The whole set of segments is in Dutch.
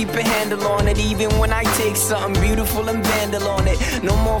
keep a handle on it. Even when I take something beautiful and vandal on it. No more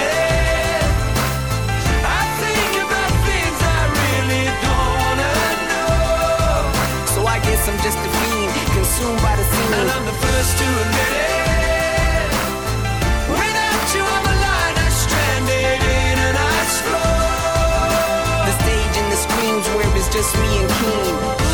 Just a fiend, consumed by the scene. And I'm the first to admit it. Without you on the line, I'm stranded in an ice floor. The stage and the screams where it's just me and Keen.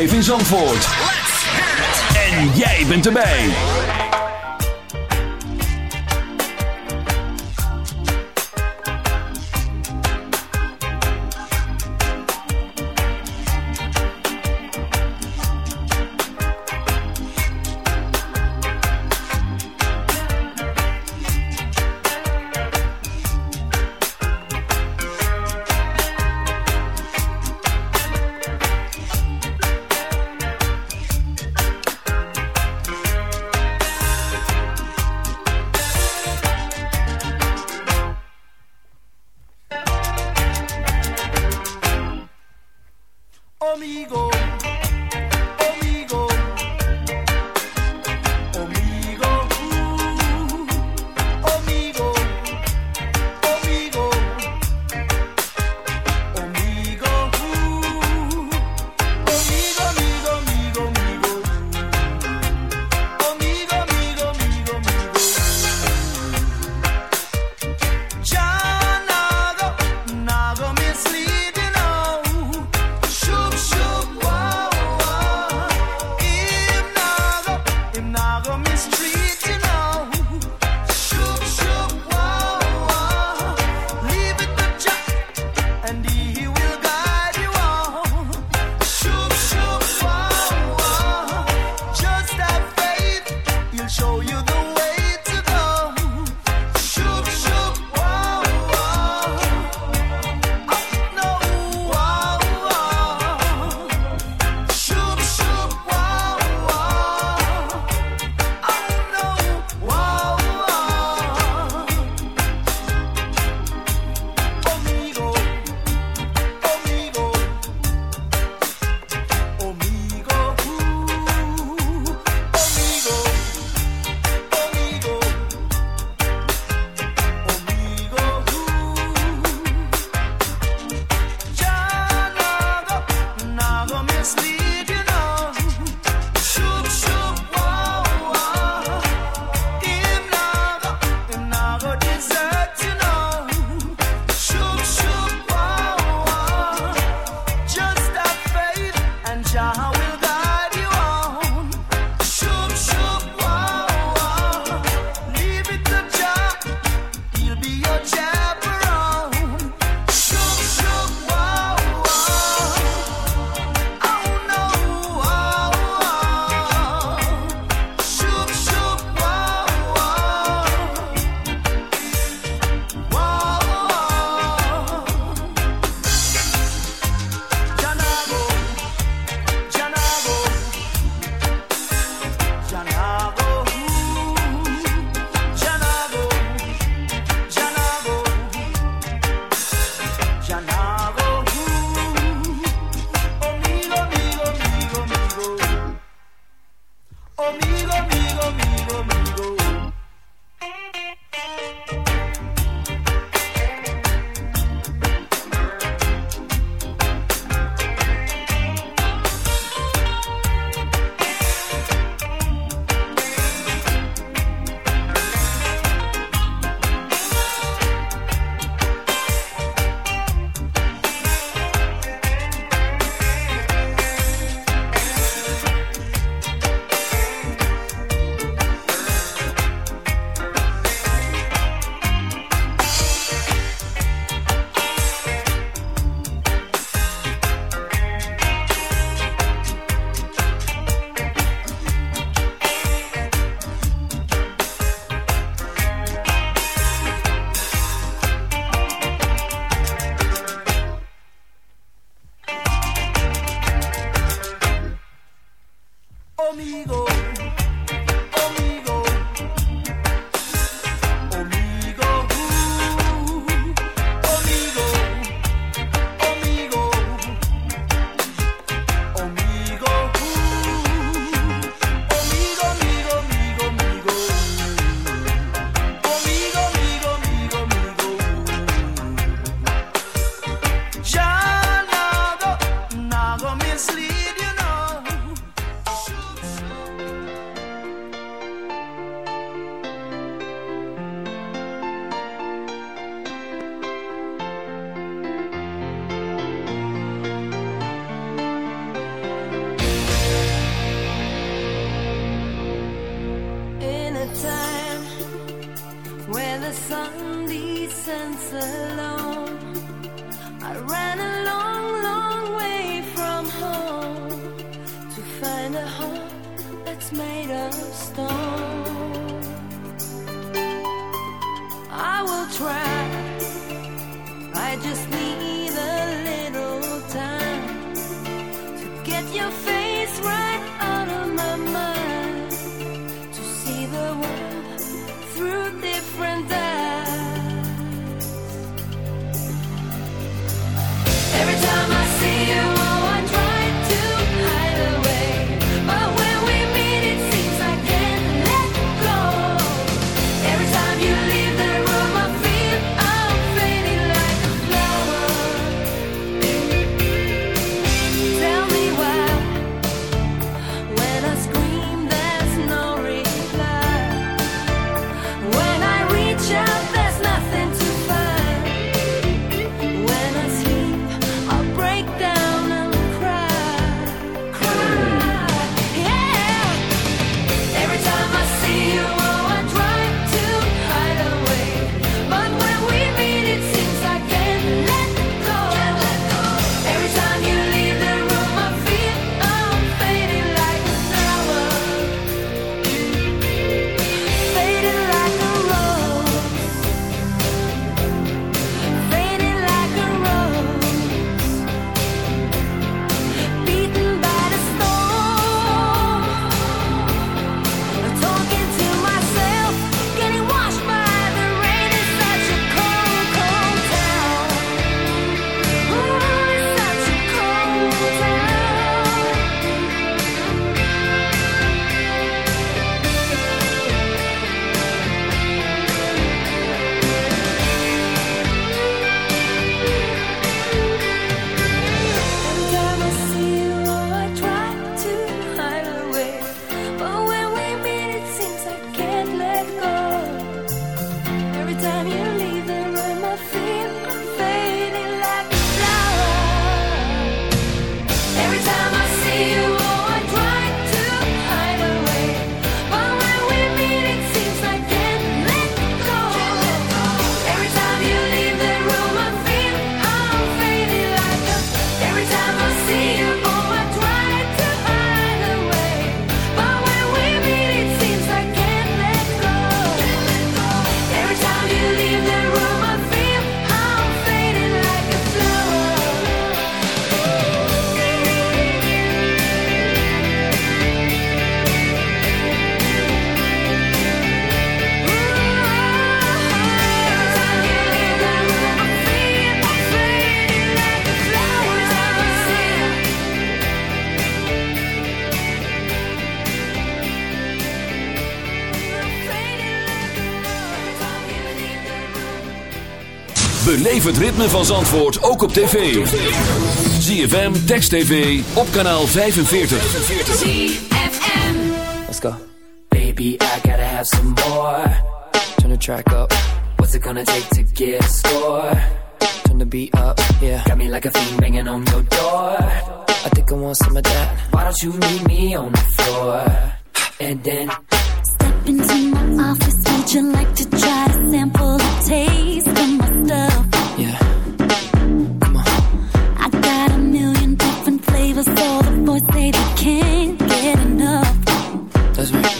Live in Zandvoort. Het ritme van Zandvoort ook op tv. ZFM, Text TV, op kanaal 45. ZFM. Let's go. Baby, I gotta have some more. Turn the track up. What's it gonna take to get a score? Turn the beat up, yeah. Got me like a fiend banging on your door. I think I want some of that. Why don't you meet me on the floor? And then... Step into my office, would you like to try to sample a taste of my stuff? Different flavors, the boys they can't get enough. That's right.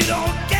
You don't care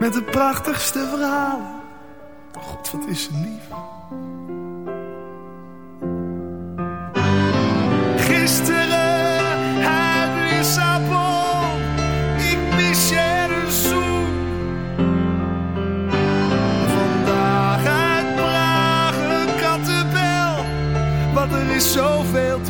Met de prachtigste verhalen. God, wat is ze lief. Gisteren uit Lissabon. Ik mis je een. Vandaag uit Praag een kattenbel. Want er is zoveel te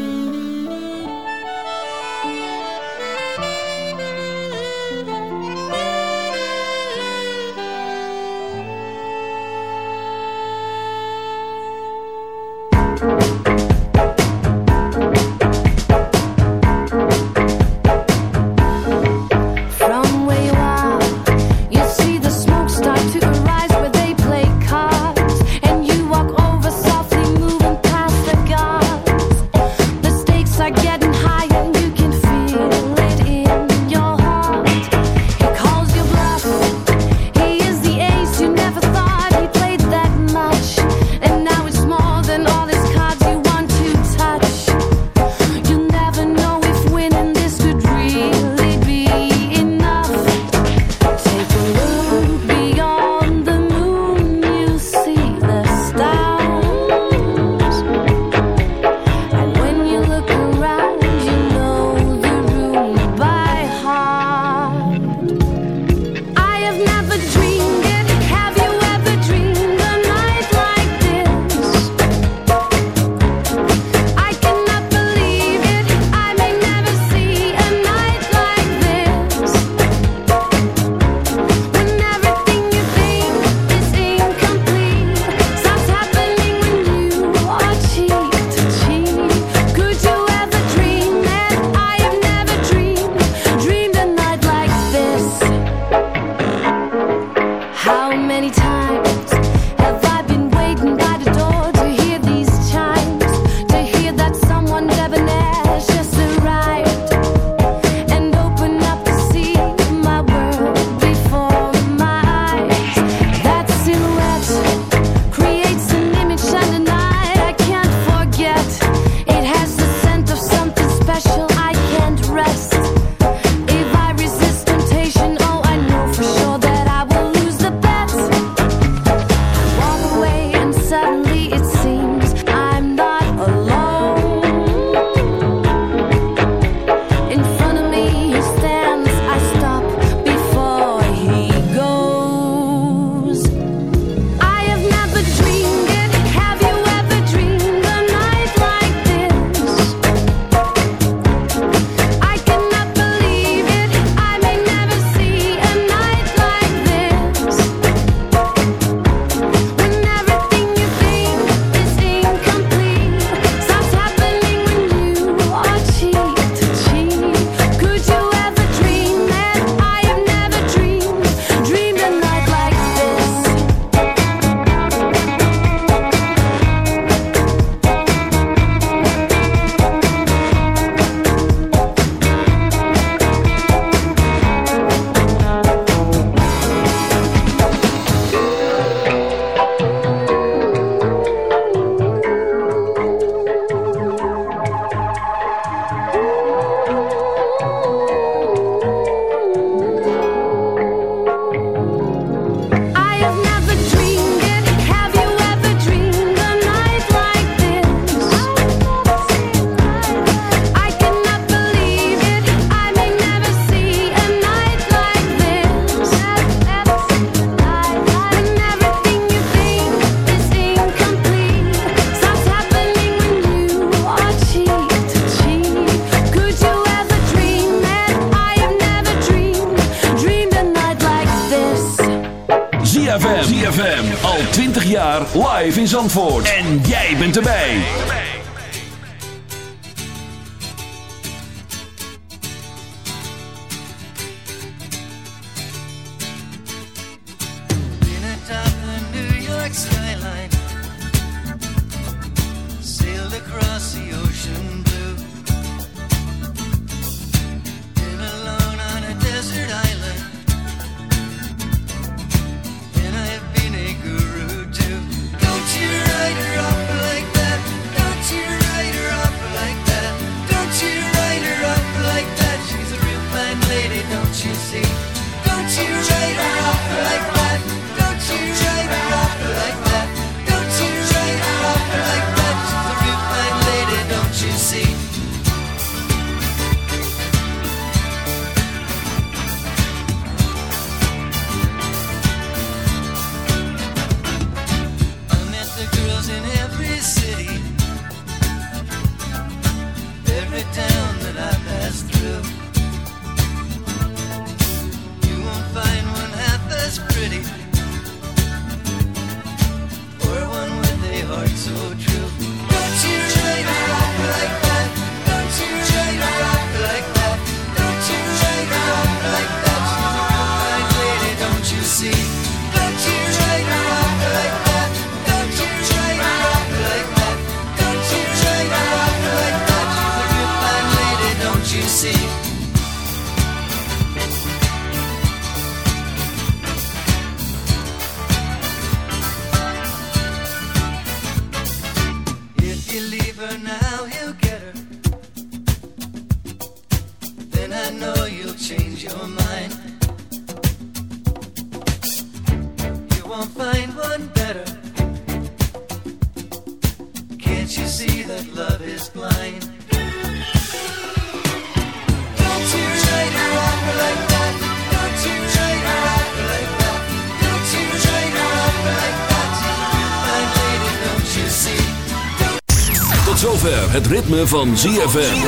Ritme van ZFM.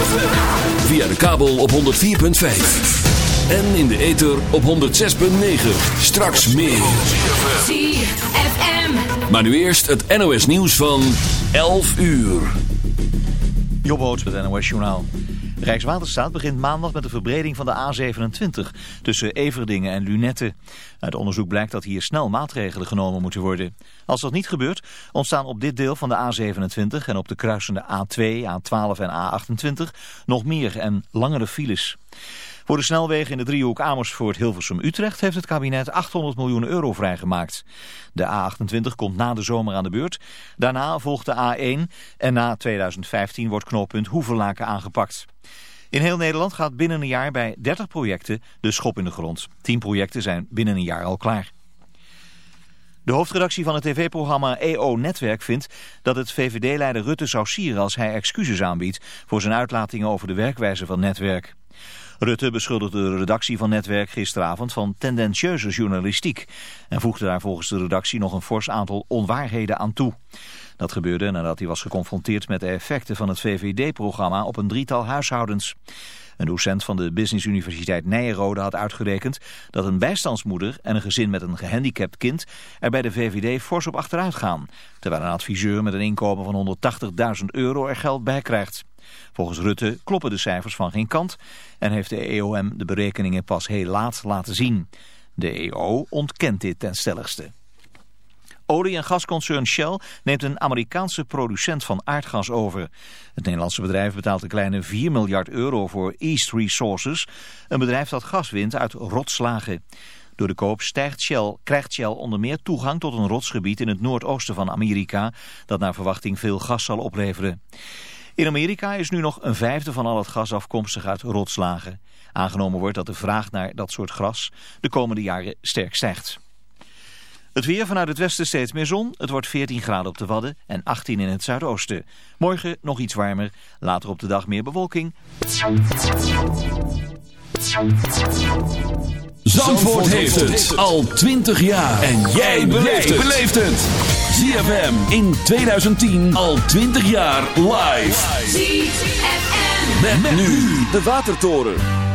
Via de kabel op 104.5. En in de ether op 106.9. Straks meer. ZFM. Maar nu eerst het NOS nieuws van 11 uur. Jobboot met NOS Journaal. Rijkswaterstaat begint maandag met de verbreding van de A27 tussen Everdingen en Lunetten. Uit onderzoek blijkt dat hier snel maatregelen genomen moeten worden. Als dat niet gebeurt, ontstaan op dit deel van de A27 en op de kruisende A2, A12 en A28 nog meer en langere files. Voor de snelwegen in de driehoek Amersfoort-Hilversum-Utrecht heeft het kabinet 800 miljoen euro vrijgemaakt. De A28 komt na de zomer aan de beurt. Daarna volgt de A1 en na 2015 wordt knooppunt Hoevelaken aangepakt. In heel Nederland gaat binnen een jaar bij 30 projecten de schop in de grond. 10 projecten zijn binnen een jaar al klaar. De hoofdredactie van het tv-programma EO Netwerk vindt dat het VVD-leider Rutte zou sieren als hij excuses aanbiedt voor zijn uitlatingen over de werkwijze van Netwerk. Rutte beschuldigde de redactie van Netwerk gisteravond van tendentieuze journalistiek en voegde daar volgens de redactie nog een fors aantal onwaarheden aan toe. Dat gebeurde nadat hij was geconfronteerd met de effecten van het VVD-programma op een drietal huishoudens. Een docent van de Business Universiteit Nijenrode had uitgerekend dat een bijstandsmoeder en een gezin met een gehandicapt kind er bij de VVD fors op achteruit gaan, terwijl een adviseur met een inkomen van 180.000 euro er geld bij krijgt. Volgens Rutte kloppen de cijfers van geen kant en heeft de EOM de berekeningen pas heel laat laten zien. De EO ontkent dit ten stelligste. Olie- en gasconcern Shell neemt een Amerikaanse producent van aardgas over. Het Nederlandse bedrijf betaalt een kleine 4 miljard euro voor East Resources, een bedrijf dat gas wint uit rotslagen. Door de koop stijgt Shell, krijgt Shell onder meer toegang tot een rotsgebied in het noordoosten van Amerika, dat naar verwachting veel gas zal opleveren. In Amerika is nu nog een vijfde van al het gas afkomstig uit rotslagen. Aangenomen wordt dat de vraag naar dat soort gras de komende jaren sterk stijgt. Het weer vanuit het westen steeds meer zon. Het wordt 14 graden op de Wadden en 18 in het zuidoosten. Morgen nog iets warmer. Later op de dag meer bewolking. Zandvoort heeft het al 20 jaar. En jij beleeft het. ZFM in 2010 al 20 jaar live. ZFM. Met, nu de Watertoren.